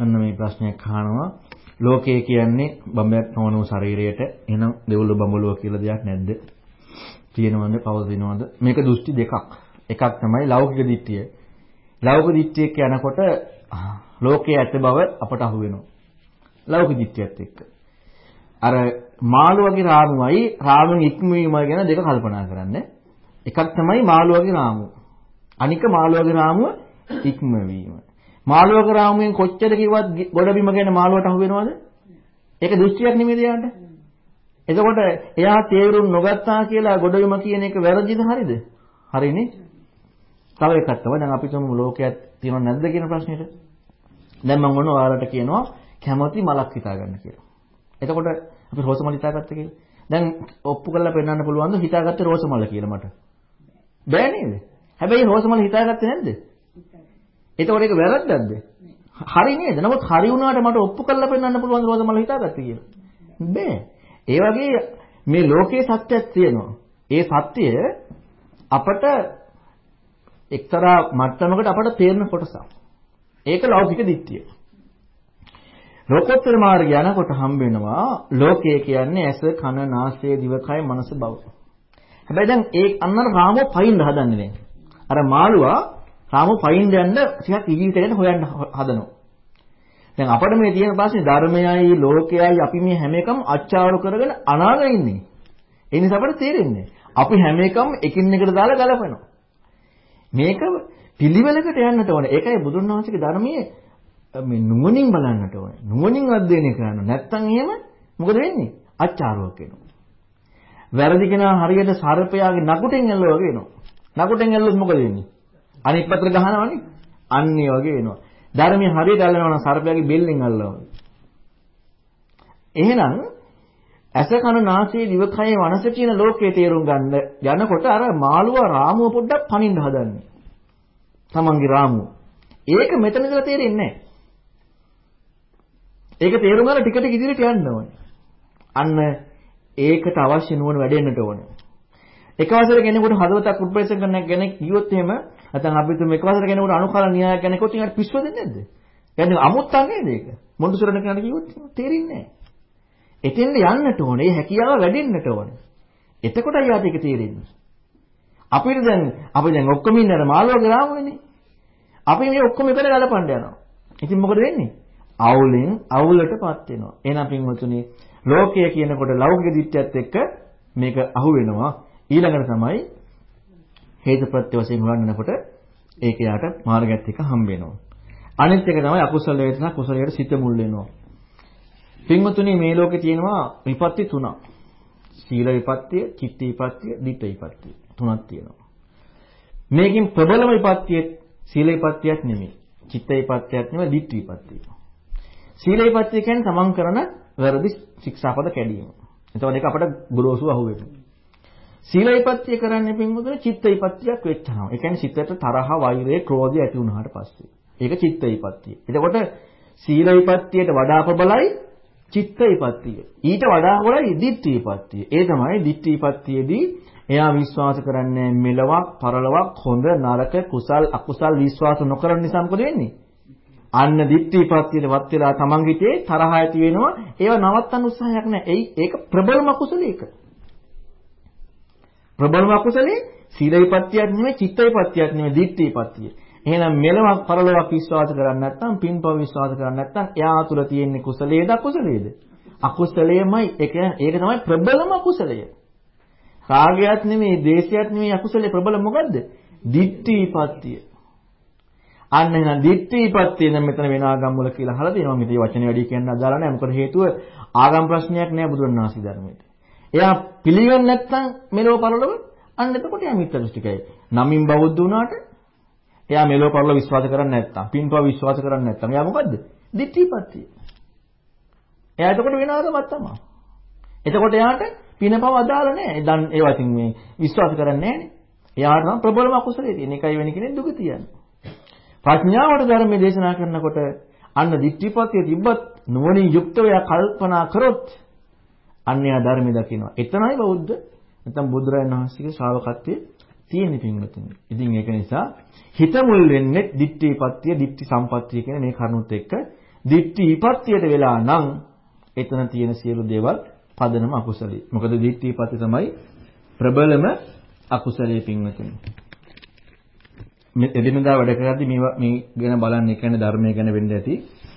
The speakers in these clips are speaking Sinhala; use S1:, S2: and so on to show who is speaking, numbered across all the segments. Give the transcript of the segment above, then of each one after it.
S1: අන්න මේ ප්‍රශ්නයක් අහනවා. ලෝකය කියන්නේ බඹයක් නොවන ශරීරයට එන දෙවුල බඹලුව කියලා දෙයක් නැද්ද? තියෙනවද පවතිනවද? මේක දෘෂ්ටි දෙකක්. එකක් තමයි ලෞකික දිට්ඨිය. ලෞකික දිට්ඨියක් යනකොට ලෝකයේ ඇත බව අපට අහු වෙනවා. ලෞකික දිට්ඨියත් එක්ක. අර මාළු වගේ රාමුවයි රාමුන් ඉක්මවීමයි ගැන දෙක කල්පනා කරන්න. එකක් තමයි මාළු වගේ රාමුව. අනික මාළු වගේ රාමුව ඉක්මවීම. මාළු වගේ රාමුවෙන් කොච්චර කිව්වත් ගොඩබිම ගැන මාළුවට අහු වෙනවද? ඒක දෘෂ්ටියක් නෙමෙයිද යාට? එතකොට එයා තේරුම් නොගත්තා කියලා ගොඩබිම කියන එක වැරදිද හරිද? හරිනේ. තව එකක් තමයි දැන් අපි තුමු ලෝකයක් තියෙනව නැද්ද කියන ප්‍රශ්නෙට. දැන් මම ඔන්න ඔයාලට කියනවා කැමති මලක් හිතා ගන්න කියලා. එතකොට අපි රෝස මල හිතාගත්ත කියලා. දැන් ඔප්පු කරලා පෙන්නන්න පුළුවන්ද හිතාගත්තේ රෝස මල කියලා මට? බෑ නේද? හැබැයි රෝස මල හිතාගත්තේ නැද්ද? එතකොට ඒක වැරද්දක්ද? හරි නේද? නමුත් හරි වුණාට මට ඔප්පු කරලා පෙන්නන්න පුළුවන් රෝස මල හිතාගත්තේ කියලා. බෑ. ඒ වගේ මේ ලෝකයේ සත්‍යයක් තියෙනවා. ඒ සත්‍යය අපට එක්තරා මට්ටමකට අපට තේරෙන කොටසක්. ඒක ලෞකික දිට්ඨිය. ලෝකෝත්තර මාර්ගය යනකොට හම්බ වෙනවා ලෝකය කියන්නේ ඇස කන නාසය දිවකය මනස බව. හැබැයි දැන් ඒ අන්නර රාමෝ පයින් හදන්නේ දැන්. අර මාළුවා රාමෝ පයින් යන්න ටිකක් ජීවිතයකට හොයන්න හදනවා. දැන් අපිට මේ තියෙන ප්‍රශ්නේ ධර්මයයි ලෝකයයි අපි මේ හැම එකම අච්චාරු කරගෙන අනාගෙන ඉන්නේ. ඒ නිසා අපිට තේරෙන්නේ අපි හැම එකම එකින් එකට දාලා ගලපනවා. මේක පිළිවෙලකට යන්නට ඕනේ. ඒකයි බුදුන් වහන්සේගේ ධර්මයේ මේ නුවණින් බලන්නට ඕනේ. නුවණින් අධ්‍යයනය කරන්න. නැත්නම් එහෙම මොකද වෙන්නේ? අච්චාරුවක් වෙනවා. වැරදි කෙනා හරියට සර්පයාගේ නකුටෙන් ඇල්ලුවා වගේ වෙනවා. නකුටෙන් ඇල්ලුවොත් මොකද වෙන්නේ? අනිත් පැත්තට ගහනවනේ. අන්නේ වගේ වෙනවා. ධර්මයේ හරියට අල්ලනවා නම් සර්පයාගේ බෙල්ලෙන් අල්ලනවා. එහෙනම් ඇස කන නාසය දිවකය මනස කියන ලෝකයේ තේරුම් ගන්න යනකොට අර මාළුවා රාමුව පොඩ්ඩක් පනින්න හදන්නේ. තමන්ගේ රාමුව. ඒක මෙතන ඉඳලා තේරෙන්නේ නැහැ. ඒක තේරුම් ගන්න ටික ටික ඉදිරියට යන්න ඕනේ. අන්න ඒකට අවශ්‍ය නුවණ වැඩෙන්නට ඕනේ. එකවසර කෙනෙකුට හදවතක් උත්ප්‍රේෂණ කරන කෙනෙක් කිව්වොත් එහෙම නැත්නම් අපි තුම එකවසර කෙනෙකුට අනුකල න්‍යාය කෙනෙක් කිව්වොත් ඒකට පිස්සුව දෙන්නේ නැද්ද? يعني අමුත්තන් නේද ඒක? මොන්ඩුසරණ කෙනාට කිව්වොත් තේරෙන්නේ නැහැ. එතෙන්ද යන්නට ඕනේ. ඒ හැකියාව වැඩෙන්නට ඕනේ. එතකොටයි යාට ඒක තේරෙන්නේ. අපිට දැන් අපි දැන් ඔක්කොම ඉන්නේ අර මාළුවගේ රාමුවනේ. අපි මේ ඔක්කොම එකට ගලපන්න යනවා. ඉතින් මොකද වෙන්නේ? අවුලෙන් අවුලටපත් වෙනවා. එහෙනම් පින්වතුනි ලෝකය කියනකොට ලෞකික දිට්ඨියත් එක්ක මේක අහු වෙනවා. ඊළඟට තමයි හේතුප්‍රත්‍ය වශයෙන් හොයන්නකොට ඒක යාට මාර්ගයත් එක්ක හම්බ වෙනවා. අනිත් එක තමයි අකුසල වේදනා කුසලයට සිත මුල් වෙනවා. පින්වතුනි මේ ලෝකේ තියෙනවා විපත්ති තුනක්. සීල විපත්තිය, චිත්ත විපත්තිය, ditth විපත්තිය. තුනක් තියෙනවා. මේකෙන් ප්‍රබලම විපත්තිය සීල විපත්තියක් නෙමෙයි. චිත්ත විපත්තියක් නෙමෙයි, ditth විපත්තිය. සීලේපත්‍ය කියන්නේ තමන් කරන වැරදි ශික්ෂාපද කැඩීම. එතකොට ඒක අපට ගොරෝසු අහුවෙනවා. සීලේපත්‍ය කරන්නේ පින්වතුනි චිත්තේපත්‍යක් වෙච්චනවා. ඒ කියන්නේ සිතට තරහ, වෛරය, ක්‍රෝධය ඇති වුණාට පස්සේ. ඒක චිත්තේපත්‍ය. එතකොට සීලේපත්‍යයට වඩා ප්‍රබලයි චිත්තේපත්‍ය. ඊට වඩා ප්‍රබලයි දිට්ඨිපත්‍ය. ඒ තමයි දිට්ඨිපත්‍යයේදී එයා විශ්වාස කරන්නේ මෙලවක්, පරලවක්, හොඳ, නරක, කුසල්, අකුසල් විශ්වාස නොකරන නිසා මොකද වෙන්නේ? අන්න දිට්ඨිපත්තියටවත් වෙලා තමන්ගේ හිතේ තරහ ඇති වෙනවා. ඒව නවත්තන්න උත්සාහයක් නැහැ. එයි ඒක ප්‍රබලම කුසලයක. ප්‍රබලම කුසලේ සීල විපත්තියක් නෙමෙයි චිත්ත විපත්තියක් නෙමෙයි දිට්ඨිපත්තිය. එහෙනම් මෙලවක් පරලොවක් විශ්වාස කරන්නේ නැත්නම් පින්පව විශ්වාස කරන්නේ නැත්නම් එයා තුල තියෙන්නේ කුසලයේද අකුසලයේද? අකුසලයමයි. ඒක ඒක තමයි ප්‍රබලම කුසලය. රාගයක් නෙමෙයි, ද්වේෂයක් නෙමෙයි අකුසලයේ ප්‍රබල මොකද්ද? දිට්ඨිපත්තිය. අන්න එහෙනම් දිට්ඨිපත්තිය දැන් මෙතන වෙන ආගම් වල කියලා අහලා තියෙනවා. මේ වචනේ වැඩි කියන්න අදාළ නැහැ. මොකද හේතුව ආගම් ප්‍රශ්නයක් නෑ බුදුරණාහි ධර්මයේ. එයා පිළිගන්නේ නැත්නම් මෙලෝ පරලොව අන්න එතකොට එයා මිත්‍යා දෘෂ්ටිකයි. නමින් බෞද්ධ වුණාට එයා මෙලෝ පරලොව විශ්වාස කරන්නේ නැත්නම්, පින්පව විශ්වාස කරන්නේ නැත්නම් එයා මොකද්ද? දිට්ඨිපත්තිය. එයා එතකොට වෙන ආගමක් තමයි. එතකොට එයාට පිනපව අදාළ නැහැ. දැන් ඒවා ඉතින් මේ විශ්වාස කරන්නේ නැහැනේ. එයාට නම් ප්‍රබලම අකුසලයේ තියෙන එකයි වෙන කෙනෙක් දුක තියන්නේ. ප්‍රඥාවට ධර්මයේ දේශනා කරනකොට අන්න දිට්ඨිපතිය තිබ්බත් නුවණින් යුක්තව කල්පනා කරොත් අන්‍යයා ධර්මයේ දකිනවා. එතනයි බෞද්ධ නැත්නම් බුදුරජාණන් වහන්සේගේ ශ්‍රාවකත්වයේ තියෙන පින්වතුනි. ඉතින් ඒක නිසා හිත මුල් වෙන්නේ දිට්ඨිපත්‍ය, දිට්ඨි සම්පත්තිය කියන මේ කරුණුත් එක්ක දිට්ඨි විපත්තියට වෙලා නම් එතන තියෙන සියලු දේවල් පදනම අකුසලයි. මොකද දිට්ඨි විපත්ති තමයි ප්‍රබලම අකුසලයේ පින්වතුනි. මේ එදිනදා වැඩ කරද්දී මේ මේ ගැන බලන්න ඒ කියන්නේ ධර්මයේ ගැන වෙන්න ඇති.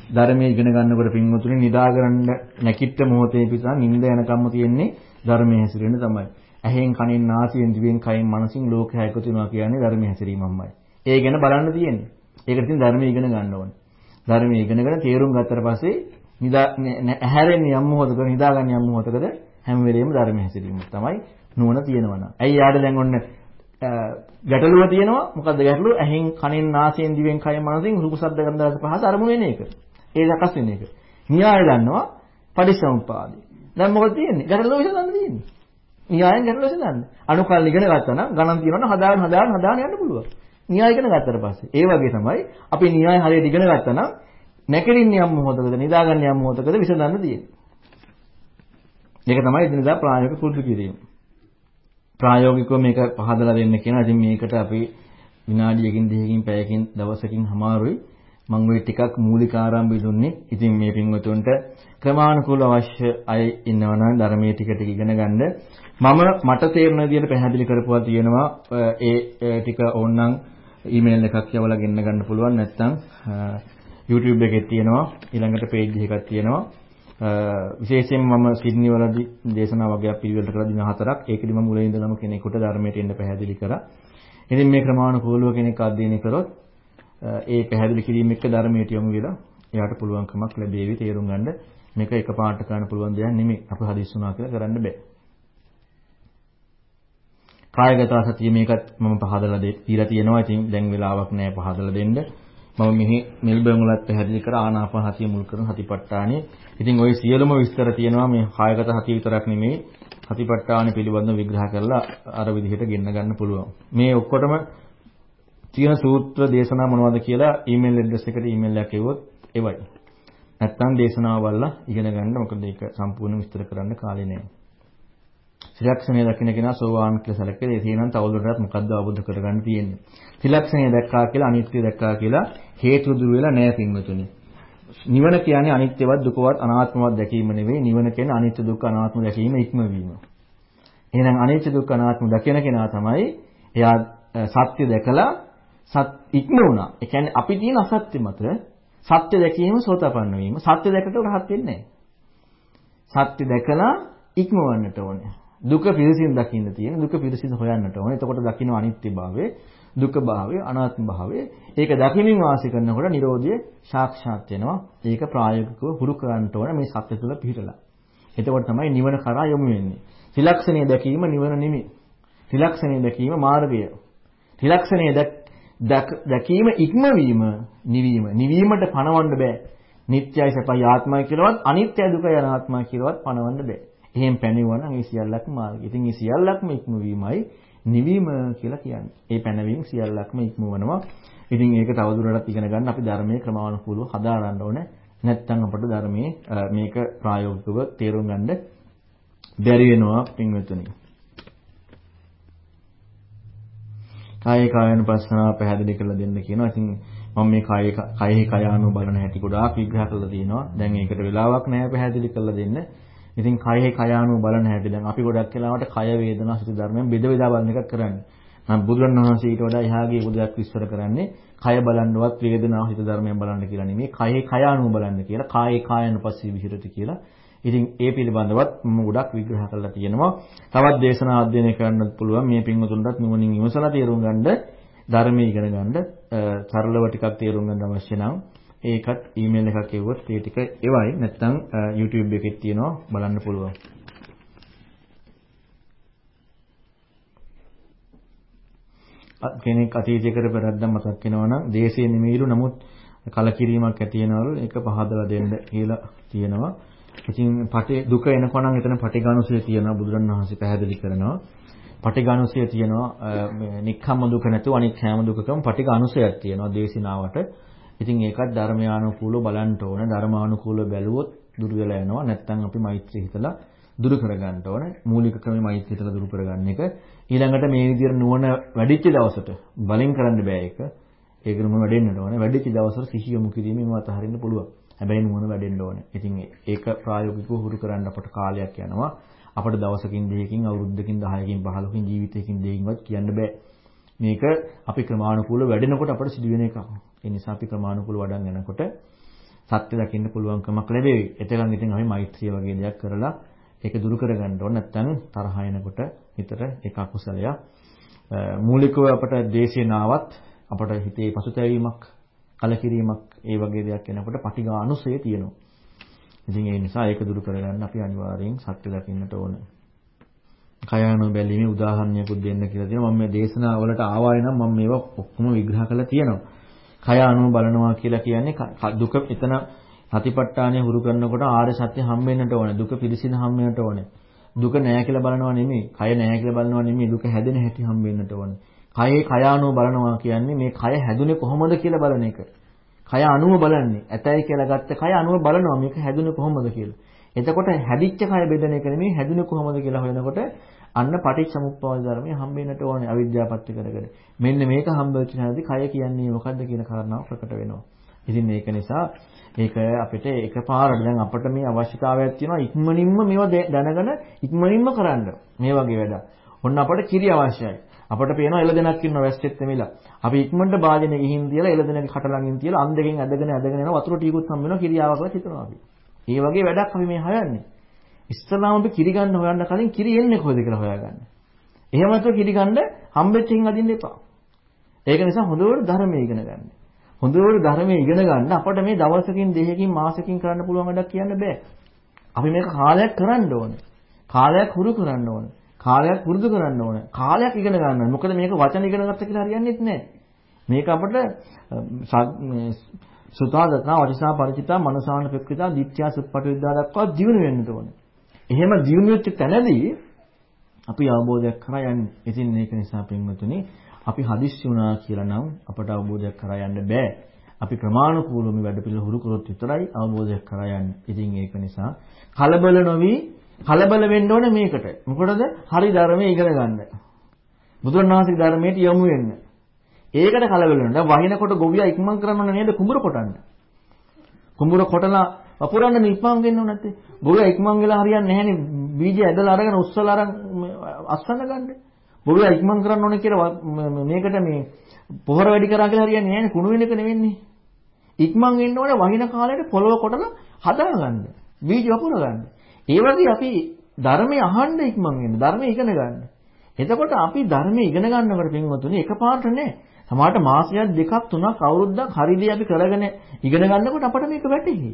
S1: ධර්මයේ ඉගෙන ගන්නකොට පින්වතුනි නිදා ගන්න නැකිට මොහොතේ පිටා නිින්ද යනකම්ම තියෙන්නේ ධර්මයේ හැසිරෙන්න තමයි. ඇහෙන් කනෙන් නාසයෙන් දිවෙන් කයෙන් මනසින් ලෝකය එකතු වෙනවා කියන්නේ ධර්මයේ හැසිරීමමයි. ඒ ගැන බලන්න තියෙන්නේ. ඒකට ඉතින් ධර්මයේ ඉගෙන ගන්න ඕනේ. ධර්මයේ ඉගෙනගෙන තේරුම් ගත්තට පස්සේ නිදා ඇහැරෙන්නේ යම් මොහොතක නිදාගන්නේ යම් මොහොතකද හැම වෙලෙම ධර්මයේ හැසිරීම තමයි නුවණ තියෙනවා නම්. ඇයි යාට දැන් ඔන්න ගැටලුව තියෙනවා. මොකද්ද ගැටලුව? ඇහෙන් කනෙන් නාසයෙන් දිවෙන් කයෙන් මනසින් රූප ශබ්ද ගන්ධ රස පහස අරමුණු වෙන එක. ඒ සකස් වෙන එක. න්‍යාය දන්නවා පටිච්චසමුප්පාදේ. දැන් මොකද තියෙන්නේ? ගැටලුව විසඳන්න තියෙන්නේ. න්‍යායෙන් ගැටලුව විසඳන්න. අනුකල් ඉගෙන ගත්තා නම් ගණන් තියනවනම් හදාගෙන හදාගෙන හදාගෙන යන්න පුළුවන්. න්‍යාය ඉගෙන ගත්තට පස්සේ. ඒ වගේ තමයි අපි න්‍යාය හරියට ඉගෙන ගත්තා නම් නැකලින්නේ යම් මොහොතකද නිදාගන්නේ යම් මොහොතකද විසඳන්න තියෙන්නේ. මේක තමයි එදිනදා ප්‍රායෝගික පුරුදු කිරීම. ප්‍රායෝගිකව මේක පහදලා දෙන්න කියනවා. ඉතින් මේකට අපි විනාඩියකින් දෙකකින් පැයකින් දවසකින් හමාරුයි. මම ওই ටිකක් මූලික ආරම්භය දුන්නේ. ඉතින් මේ පින්වතුන්ට ක්‍රමානුකූල අවශ්‍ය අය ඉන්නවනම් ධර්මයේ ටික ටික ඉගෙන ගන්න. මම මට තේරෙන විදිහට පැහැදිලි කරපුවා තියෙනවා. ඒ ටික ඕනනම් ඊමේල් එකක් යවලා ගෙන්න ගන්න පුළුවන්. නැත්නම් YouTube එකේ තියෙනවා. ඊළඟට page එකක් තියෙනවා. විශේෂයෙන්ම මම සිඩ්නි වලදී දේශනා වගේක් පිළිවෙලට කළා දින හතරක්. ඒකෙදි මම මුලින් ඉඳලම කෙනෙකුට ධර්මයට එන්න පැහැදිලි කරා. ඉතින් මේ ක්‍රමානුකූලව කෙනෙක් අධ්‍යයනය කරොත් ඒ පැහැදිලි කිරීම එක්ක ධර්මයට යොමු වෙලා එයාට පුළුවන්කමක් ලැබෙවි තේරුම් ගන්න මේක එකපාරට කරන්න පුළුවන් දෙයක් නෙමෙයි. අපි හදිස්සි වුණා කියලා කරන්න බෑ. කායගත සතිය මේකත් මම පහදලා දීලා තියෙනවා. ඉතින් දැන් වෙලාවක් නැහැ පහදලා දෙන්න. මම මෙහි මෙල්බර්න් වලත් පැහැදිලි කර ආනාපාන සතිය මුල් කරන සතිපට්ඨානෙ. ඉතින් ওই සියලුම විස්තර තියෙනවා මේ කායගත සතිය විතරක් නෙමෙයි සතිපට්ඨාන පිළිබඳව විග්‍රහ කරලා අර විදිහට ගෙන්න ගන්න පුළුවන්. මේ ඔක්කොටම තියෙන සූත්‍ර දේශනා මොනවද කියලා ඊමේල් ඇඩ්‍රස් එකට ඊමේල් එකක් එවුවොත් එවයි. නැත්තම් දේශනාව බලලා ඉගෙන ගන්න මොකද ඒක සම්පූර්ණ විස්තර කරන්න කාලේ නැහැ. ත්‍රිලක්ෂණය දකින්න කෙනා සෝවාන් කියලා සැලකේ. ඒ තියෙනම් තවදුරටත් මොකද්ද අවබෝධ කරගන්න තියෙන්නේ. ත්‍රිලක්ෂණය දැක්කා කියලා අනිත්‍ය දැක්කා කියලා හේතු දුර වෙලා නැහැ පින්වතුනි. නිවන කියන්නේ අනිත්‍යවත් දුකවත් අනාත්මවත් දැකීම නෙවෙයි. නිවන කියන්නේ අනිත්‍ය දුක්ඛ අනාත්ම දැකීම ඉක්මවීම. එහෙනම් අනිත්‍ය දුක්ඛ අනාත්ම දකින කෙනා තමයි එයා සත්‍ය දැකලා සත් ඉක්ම වුණා. ඒ කියන්නේ අපි තියෙන අසත්‍ය මත සත්‍ය දැකීම සෝතපන්න වීම. සත්‍ය දැකට රහත් වෙන්නේ නැහැ. සත්‍ය දැකලා ඉක්මවන්නට ඕනේ. දුක පිරිසින් දකින්න තියෙන දුක පිරිසින් හොයන්නට ඕනේ. එතකොට දකින්න අනිත්‍යභාවය, දුක භාවය, අනාත්ම භාවය. ඒක දකිමින් වාසය කරනකොට Nirodha සාක්ෂාත් වෙනවා. ඒක ප්‍රායෝගිකව හුරු කරන්නට ඕනේ මේ සත්‍ය තුළ පිහිටලා. එතකොට තමයි නිවන කරා යොමු වෙන්නේ. ත්‍රිලක්ෂණය දැකීම නිවන නෙමෙයි. ත්‍රිලක්ෂණය දැකීම මාර්ගය. ත්‍රිලක්ෂණය දැකීම ඉක්මවීම නිවීම. නිවීමට පණවන්න බෑ. නිත්‍යයි සපයි ආත්මයි කියලාවත් අනිත්‍ය දුකයි අනාත්මයි කියලාවත් පණවන්න බෑ. එහෙම පැනෙවුවා නම් ඒ සියල්ලක්ම මාර්ගය. ඉතින් මේ සියල්ලක්ම ඉක්මවීමයි නිවීම කියලා කියන්නේ. ඒ පැනවීම සියල්ලක්ම ඉක්මවනවා. ඉතින් ඒක තවදුරටත් ඉගෙන ගන්න අපි ධර්මයේ ක්‍රමානුකූලව හදාරන්න ඕනේ. නැත්නම් අපට ධර්මයේ මේක ප්‍රායෝගිකව තේරුම් ගන්න බැරි වෙනවා පින්වතුනි. කාය කායනුපස්සනාව පැහැදිලි කරලා දෙන්න කියනවා. ඉතින් මම මේ කායේ කයෙහි කයානු බලන හැටි ගොඩාක් විග්‍රහ කරලා තියෙනවා. දැන් ඒකට වෙලාවක් නැහැ පැහැදිලි කරලා දෙන්න. ඉතින් කයෙහි කයානුව බලන හැටි දැන් අපි ගොඩක් වෙලාවට කය වේදනා සිත ධර්මයෙන් බෙද බෙදා බලන එකක් කරන්නේ. නම් බුදුරණවහන්සේ ඊට වඩා එහාගේ උදයක් විස්තර කරන්නේ කය බලන්නවත් වේදනාව හිත ධර්මයෙන් බලන්න කියලා නෙමෙයි කයෙහි කයානුව බලන්න කියලා කායේ කායනුපස්සී විහෙරති කියලා. ඉතින් ඒ පිළිබඳවත් මම ගොඩක් විග්‍රහ කරලා තියෙනවා. තවත් දේශනා අධ්‍යයනය කරන්නත් පුළුවන් මේ පින්වතුන්ටත් නුවණින් විමසලා තේරුම් ගන්න ධර්මයේ ඉගෙන ගන්න සරලව ටිකක් තේරුම් ගන්න අවශ්‍ය නම් ඒකත් ඊමේල් එකක් එවුවොත් ඒ ටික එවයි නැත්නම් YouTube එකේ තියෙනවා බලන්න පුළුවන්. කෙනෙක් අතීතයේ කර වැරද්දක් මතක් වෙනවා නම් දේශයේ නිමීරු නමුත් කලකිරීමක් ඇති වෙනවලු ඒක පහදලා දෙන්න කියලා තියෙනවා. ඉතින් පටි දුක එනකොට නම් එතන පටිඝානුසය තියෙනවා බුදුරණවහන්සේ පැහැදිලි කරනවා. පටිඝානුසය තියෙනවා නික්ඛම්ම දුක නැතුව අනික් හැම දුකකම පටිඝානුසයක් තියෙනවා දේශිනාවට. ඉතින් ඒකත් ධර්මයානුකූලව බලන්න ඕන. ධර්මානුකූලව බැලුවොත් දුර වෙලා යනවා. නැත්නම් අපි මෛත්‍රී හිතලා දුරු කරගන්න ඕන. මූලික ක්‍රමය මෛත්‍රී හිතලා දුරු කරගන්න එක. ඊළඟට මේ විදිහට නුවණ වැඩිච්ච දවසට බලෙන් කරන්න බෑ ඒක. ඒක නුම වැඩෙන්නට ඕනේ. වැඩිච්ච දවසට සිහිය යොමු කිරීමෙන් අතහරින්න පුළුවන්. හැබැයි නුවණ වැඩෙන්න ඕනේ. ඉතින් ඒක ප්‍රායෝගිකව හුරු කරන්න අපට කාලයක් යනවා. අපට දවසකින් දෙකකින් අවුරුද්දකින් 10කින් 15කින් ජීවිතයකින් දෙකින්වත් කියන්න බෑ. මේක අපි ක්‍රමානුකූලව වැඩෙනකොට අපට සිදුවෙන එකක්. ඒ නිසා අපි ක්‍රමානුකූලව වඩන් යනකොට සත්‍ය දකින්න පුළුවන්කමක් ලැබෙවි. එතකන් ඉතින් අපි මෛත්‍රිය වගේ දෙයක් කරලා ඒක දුරු කරගන්න ඕන. නැත්නම් තරහ එනකොට හිතට ඒක අකුසලයක්. මූලිකව අපට දේශේනාවත් අපට හිතේ පසුතැවීමක්, කලකිරීමක් ඒ වගේ දෙයක් එනකොට පටිඝානුසය තියෙනවා. ඉතින් ඒ නිසා ඒක දුරු කරගන්න අපි අනිවාර්යෙන් සත්‍ය දකින්නට ඕනේ. කයානෝ බැලීමේ උදාහරණයකුත් දෙන්න කියලා තියෙනවා. මම මේ දේශනාවලට ආවාය නම් මම මේවා ඔක්කොම විග්‍රහ කරලා තියෙනවා. කය අනුව බලනවා කියලා කියන්නේ දුක එතන සතිපට්ඨානය හුරු කරනකොට ආර්ය සත්‍ය හම්බෙන්නට ඕනේ. දුක පිළිසින හම්බෙන්නට ඕනේ. දුක නෑ කියලා බලනවා නෙමෙයි. කය නෑ කියලා බලනවා නෙමෙයි. දුක හැදෙන හැටි හම්බෙන්නට ඕනේ. කයේ කය අනුව බලනවා කියන්නේ මේ කය හැදුනේ කොහොමද කියලා බලන එක. කය අනුව බලන්නේ. ඇතයි කියලා ගත්ත කය අනුව බලනවා මේක හැදුනේ කොහොමද කියලා. එතකොට හැදිච්ච කය බෙදෙන එක නෙමෙයි හැදුනේ කොහොමද කියලා හොයනකොට අන්න පටිච්චසමුප්පාද ධර්මය හම්බෙන්නට ඕනේ අවිද්‍යාවපත්‍ය කරගෙන. මෙන්න මේක හම්බෙච්ච නැති කය කියන්නේ මොකද්ද කියන කාරණාව ප්‍රකට වෙනවා. ඉතින් මේක නිසා ඒක අපිට එකපාරට දැන් අපිට මේ අවශ්‍යතාවයක් තියෙනවා ඉක්මනින්ම මේවා දැනගෙන ඉක්මනින්ම කරන්න. මේ වගේ වැඩ. ඔන්න අපට කිරි අවශ්‍යයි. අපට පේනවා එළදෙනක් ඉන්න වැස්සෙත් තෙමිලා. අපි ඉක්මනට භාජනේ ගිහින් තියලා එළදෙනගේ කට ළඟින් තියලා අන් දෙකෙන් ඇදගෙන ඇදගෙන යනවා වතුර ටිකකුත් හම්බ වෙනවා කිරියාවක් කියලා හිතනවා අපි. ඒ වගේ වැඩක් අපි මේ හොයන්නේ. ඉස්සලාම අපි කිරි ගන්න හොයන්න කලින් කිරි එන්නේ කොහෙද කියලා හොයාගන්න. එහෙම නැත්නම් කිරි ගන්න හම්බෙච්ච හින් අදින්න එපා. ඒක නිසා හොඳට ධර්මයේ ඉගෙන ගන්න. හොඳට ධර්මයේ ඉගෙන ගන්න අපිට මේ දවසකින් දෙකකින් මාසෙකින් කරන්න පුළුවන් වැඩක් කියන්න බෑ. අපි මේක කාලයක් කරන්න ඕනේ. කාලයක් හුරු කරන්න ඕනේ. කාලයක් පුරුදු කරන්න ඕනේ. කාලයක් ඉගෙන ගන්න. මොකද මේක වචන ඉගෙන ගත්ත කියලා හරියන්නේ නැහැ. මේක අපිට සුතාදතා වටිසා පරිචිතා මනසාන ප්‍රකෘතා දිත්‍යා සුප්පටි විද්‍යා දක්වා දියුණු වෙන්න ඕනේ. එහෙම දියුණු වෙච්ච තැනදී අපි අවබෝධයක් කරා යන්නේ. ඉතින් මේක නිසා පින්වතුනි අපි හදිස්සි වුණා කියලා නම් අපට අවබෝධයක් කරා යන්න බෑ. අපි ක්‍රමානුකූලව මේ වැඩ පිළිවෙල හුරු කරොත් විතරයි අවබෝධයක් කරා යන්නේ. ඉතින් ඒක නිසා කලබල නොවි කලබල වෙන්න ඕනේ මේකට. මොකටද? හරි ධර්මයේ ඉගෙන ගන්න. බුදුරණාහිගේ ධර්මයට යොමු වෙන්න. ඒකට කලබල වෙනවා. දැන් වහිනකොට ගොවියා ඉක්මන් කරන්න ඕනේ නේද කුඹුර කොටන්න. කුඹුර කොටලා වපුරන්න නිප්පම් වෙන්නව නැත්තේ. ගොවියා ඉක්මන් වෙලා හරියන්නේ නැහැනේ. බීජය ඇදලා අරගෙන උස්සලා අරන් අස්සන්න ගන්න. ගොවියා ඉක්මන් කරන්න ඕනේ කියලා මේකට මේ පොහොර වැඩි කරා කියලා හරියන්නේ නැහැනේ. කුණු වෙන එක නෙවෙන්නේ. ඉක්මන් වෙන්න ඕනේ වහින කාලයට පොළව කොටලා හදාගන්න. බීජ වපුර ගන්න. ඒ වගේ අපි ධර්මයේ අහන්න ඉක්මන් වෙන්න. ධර්මයේ ඉගෙන ගන්න. එතකොට අපි ධර්මයේ ඉගෙන ගන්නකොට පින්වතුනි එකපාරට නෑ. සමහරට මාසයක් දෙකක් තුනක් අවුරුද්දක් හරිදී අපි කරගෙන ඉගෙන ගන්නකොට අපට මේක වැටහෙයි.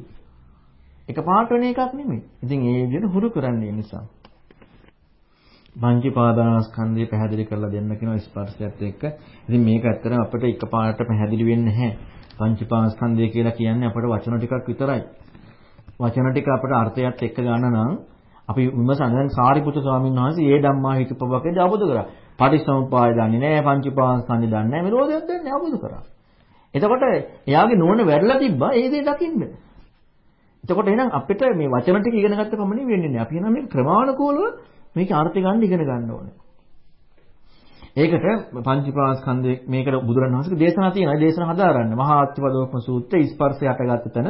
S1: එකපාරට වෙන එකක් නෙමෙයි. ඉතින් ඒ විදිහට හුරු කරන්නේ නිසා. පංචීපාදානස්කන්ධය පැහැදිලි කරලා දෙන්න කියන ස්පර්ශයත් එක්ක. ඉතින් මේක ඇත්තටම අපිට එකපාරට පැහැදිලි වෙන්නේ නැහැ. පංචීපාදානස්කන්ධය කියලා කියන්නේ අපිට වචන ටිකක් විතරයි. වචන ටික අපිට අර්ථයත් එක්ක ගන්න නම් අපි විමසන දැන් සාරිපුත්‍ර ස්වාමීන් වහන්සේ ඒ ධම්මා හිතපබකේ අවබෝධ කරා. පටිච්චසමුප්පාය දන්නේ නැහැ, පංචීපාදානස්කන්ධය දන්නේ නැහැ, නිරෝධයක් දන්නේ නැහැ අවබෝධ කරා. එතකොට එයාගේ නුවණ වැඩිලා තිබ්බා ඒ දේ දකින්න. එතකොට එහෙනම් අපිට මේ වචන ටික ඉගෙන ගත්ත පමණින් වෙන්නේ නැහැ. අපි එහෙනම් මේ ක්‍රමානුකූලව මේක අර්ථ ගන්න ඉගෙන ගන්න ඕනේ. ඒකට පංචීපාස්කන්ධයේ මේකට බුදුරණවහන්සේගේ දේශනා තියෙනවා. දේශනා හදාරන්න. මහා අත්පදෝපම සූත්‍රයේ ස්පර්ශය හටගත්ත තැන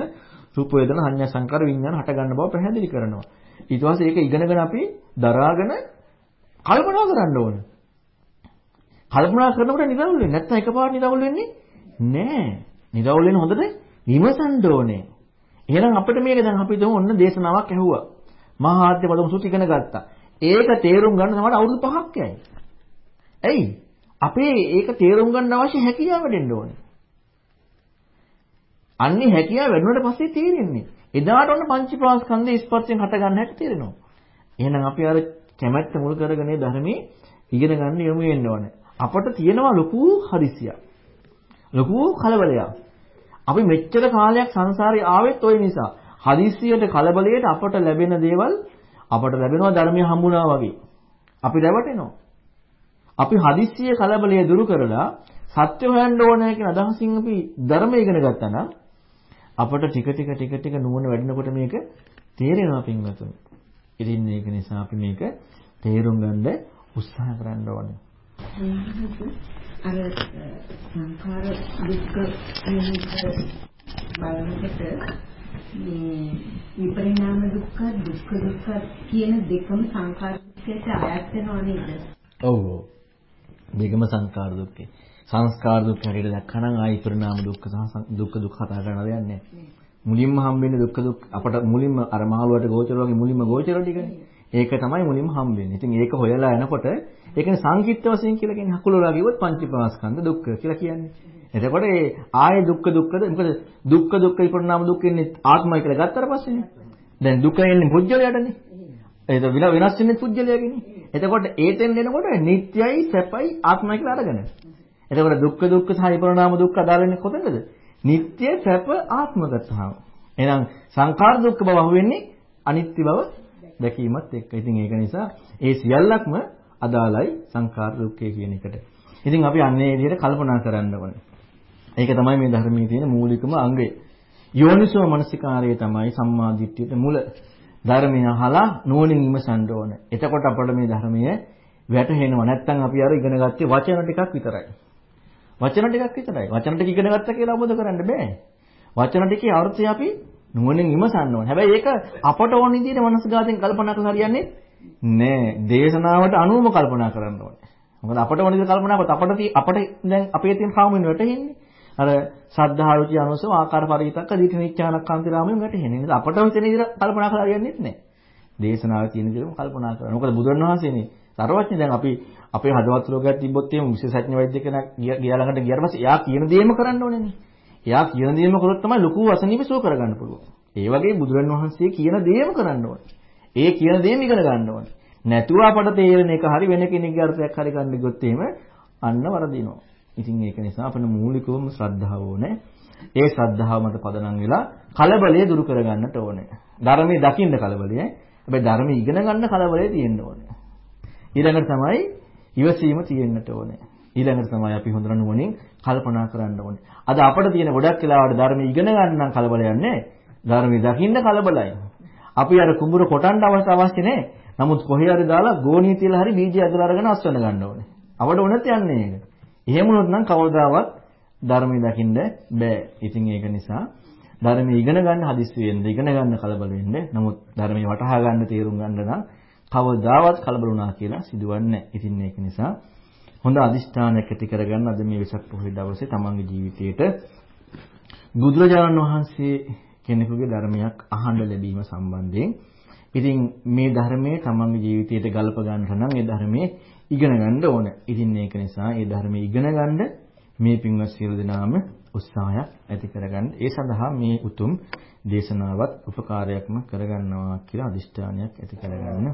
S1: රූප වේදනා සංඥා සංකාර විඥාන හට ගන්න බව පැහැදිලි කරනවා. ඊට පස්සේ ඒක ඉගෙනගෙන අපි දරාගෙන කල්පනා කරන්න ඕනේ. කල්පනා කරනකොට නිරවුල් වෙන්නේ නැත්නම් එකපාරට නිරවුල් වෙන්නේ නැහැ. නිරවුල් වෙන හොඳට විමසන්න ඕනේ. එහෙනම් අපිට මේක දැන් අපි දුමු ඔන්න දේශනාවක් ඇහුවා. මහා ආද්‍ය පදම සූත්‍රය ඉගෙන ගත්තා. ඒක තේරුම් ගන්න තමයි අවුරුදු 5ක් යයි. ඇයි? අපේ ඒක තේරුම් ගන්න අවශ්‍ය හැකියාව දෙන්න ඕනේ. අන්නේ හැකියාව වැඩුණාට පස්සේ තේරෙන්නේ. එදාට ඔන්න පංචීපාස්කන්ධයේ ස්පර්ශයෙන් හට ගන්න හැටි තේරෙනවා. එහෙනම් අපි අර කැමැත්ත මුල් කරගෙන ධර්මයේ ඉගෙන ගන්න යොමු වෙන්න ඕනේ. අපට තියෙනවා ලොකු හදිසියක්. ලොකු කලබලයක්. අපි මෙච්චර කාලයක් සංසාරේ ආවෙත් ওই නිසා. හදිස්සියට කලබලයට අපට ලැබෙන දේවල් අපට ලැබෙනවා ධර්මය හම්බුණා වගේ. අපි රැවටෙනවා. අපි හදිස්සිය කලබලය දුරු කරලා සත්‍ය හොයන්න ඕනේ කියන අදහසින් අපි ධර්මය ඉගෙන ගත්තා නම් අපට ටික ටික ටික ටික නුවණ වැඩෙනකොට මේක තේරෙනවා පින්වතුනි. ඉතින් මේක නිසා අපි මේක තේරුම් ගන්න උත්සාහ කරන්න ඕනේ.
S2: අර සංඛාර දුක්ඛ බලනකොට මේ විපරිණාම දුක්ඛ දුක්ඛ දුක්ඛ කියන දෙකම සංඛාර දුක්ඛයට අයත් වෙනව නේද?
S1: ඔව්. දෙකම සංඛාර දුක්ඛේ. සංස්කාර දුක්ඛ හැටියට දැක්කනම් ආයි පරිණාම දුක්ඛ සහ දුක්ඛ දුක්ඛ කතා කරන්න දෙයක් නැහැ. මුලින්ම හම්බෙන්නේ දුක්ඛ දුක්ඛ අපට මුලින්ම අර මහලුවට ගෝචර වගේ මුලින්ම ගෝචර ටිකනේ. ඒක තමයි මුලින්ම හම්බෙන්නේ. ඉතින් ඒක හොයලා එනකොට ඒකනේ සංකිට්ඨ වශයෙන් කියලා කියන්නේ හකුලලා කිව්වොත් පංචීපාස්කන්ධ දුක්ඛ කියලා කියන්නේ. එතකොට ඒ ආයේ දුක්ඛ දුක්ඛද මොකද දුක්ඛ දුක්ඛ විපරිණාම දුක්ඛ ඉන්නේ ආත්මය කියලා ගත්තට පස්සේනේ. දැන් දුක එන්නේ පුජ්‍යලයටනේ. ඒක විල වෙනස් වෙන්නේ පුජ්‍යලයගෙනේ. එතකොට ඒතෙන් එනකොට නිට්යයි සැපයි ආත්මය කියලා අරගෙන. එතකොට දුක්ඛ දුක්ඛ සහ විපරිණාම දුක්ඛ අදාළ වෙන්නේ කොතනද? නිට්ය සැප ආත්ම ගත්තාම. එහෙනම් සංඛාර දුක්ඛ බව අහුවෙන්නේ අනිත්‍ය බව දැකීමත් එක්ක. ඉතින් ඒක නිසා ඒ සියල්ලක්ම අදාළයි සංඛාර දුක්ඛය කියන එකට. ඉතින් අපි අන්නේ විදිහට කල්පනා කරන්න ඕනේ. ඒක තමයි මේ ධර්මයේ තියෙන මූලිකම අංගය. යෝනිසෝ මනසිකාරය තමයි සම්මා දිට්ඨියට මුල. ධර්මය අහලා නුවණින් විමසන්න ඕන. එතකොට අපට මේ ධර්මය වැටහෙනවා. නැත්නම් අපි අර ඉගෙන ගත්තේ වචන ටිකක් විතරයි. වචන ටිකක් විතරයි. වචන ටික ඉගෙන ගත්තා කියලා අවබෝධ කරන්න බෑ. වචන ටිකේ අර්ථය අපි නුවණින් විමසන්න ඕනේ. හැබැයි ඒක අපට ඕන විදිහට මනසගතෙන් කල්පනා කරලා හරියන්නේ නෑ. දේශනාවට අනුවම කල්පනා කරන්න ඕනේ. මොකද අපට ඕන විදිහට කල්පනා කරත් අපට අපට දැන් අපේ තියෙන සාමුවෙන් වැටෙන්නේ. අර සද්ධා රුචි අනුසව ආකාර පරිවිතක්ක දීඨ නිච්ඡානක්කාන්ති රාමයෙන් වැටෙන්නේ. නේද? අපට හිතෙන විදිහට කල්පනා කරලා හරියන්නේ නැහැ. දේශනාවේ තියෙන විදිහටම කල්පනා කරනවා. මොකද බුදුරණවහන්සේනේ සර්වඥ දැන් අපි අපේ හදවත් රෝගයක් තිබ්බොත් එහෙම විශේෂඥ වෛද්‍ය කෙනෙක් ගියා ළඟට ගියාට පස්සේ එයා කියන දේම කරන්න ඕනේනේ. එයා කියන දේම කරොත් තමයි ලොකු අසනීප සුව කරගන්න පුළුවන්. ඒ වගේ බුදුරණවහන්සේ කියන දේම කරන්න ඕනේ. ඒ කියන දේම ඉගෙන ගන්න ඕනේ. නැතුව අපට තේරෙන එක හරි වෙන කෙනෙක්ගේ අර්ථයක් හරි ගන්න ගියොත් එහෙම අන්න වරදිනවා. ඉතින් ඒක නිසා අපිට මූලිකවම ශ්‍රද්ධාව ඕනේ. ඒ ශ්‍රද්ධාව මත පදනම් වෙලා කලබලය දුරු කරගන්නට ඕනේ. ධර්මයේ දකින්න කලබලය. හැබැයි ධර්මයේ ඉගෙන ගන්න කලබලය තියෙන්න ඕනේ. ඊළඟට තමයි ඉවසීම තියෙන්නට ඕනේ. ඊළඟට තමයි අපි හොඳට නුවණින් කල්පනා කරන්න ඕනේ. අද අපිට තියෙන ගොඩක් වෙලාවට ධර්මයේ ඉගෙන ගන්න නම් කලබලයක් නැහැ. ධර්මයේ දකින්න කලබලයි. අපි අර කුඹුර කොටන්න අවශ්‍ය අවශ්‍ය නැහැ. නමුත් කොහේ හරි දාලා ගෝණිය තියලා හරි බීජය අදලා අරගෙන අස්වැන්න ගන්න ඕනේ. අපට ඕනෙත් යන්නේ ඒක. එහෙම වුණොත් නම් කවදාවත් ධර්මයේ දකින්න බෑ. ඉතින් ඒක නිසා ධර්මයේ ඉගෙන ගන්න හදිස්සි වෙන්න, ඉගෙන ගන්න කලබල වෙන්න. නමුත් ධර්මයේ වටහා ගන්න, තේරුම් ගන්න නම් කවදාවත් කලබල වුණා කියලා සිදුවන්නේ නැහැ. ඉතින් ඒක නිසා හොඳ අදිෂ්ඨානයක් ඇති කරගන්න අද මේ වෙසක් පොහොය දවසේ තමන්ගේ ජීවිතේට බුදුරජාණන් වහන්සේ කෙනෙකුගේ ධර්මයක් අහන්න ලැබීම සම්බන්ධයෙන් ඉතින් මේ ධර්මයේ තමන්ගේ ජීවිතයට ගලප ගන්නට නම් ඒ ධර්මයේ ඉගෙන ගන්න ඕන. ඉතින් ඒක නිසා ඒ ධර්මයේ ඉගෙන ගන්න මේ පින්වත් සියලු දෙනාම උත්සාහයක් ඇති කරගන්න. ඒ සඳහා මේ උතුම් දේශනාවත් උපකාරයක්ම කරගන්නවා කියලා අදිෂ්ඨානයක් ඇති කරගන්න.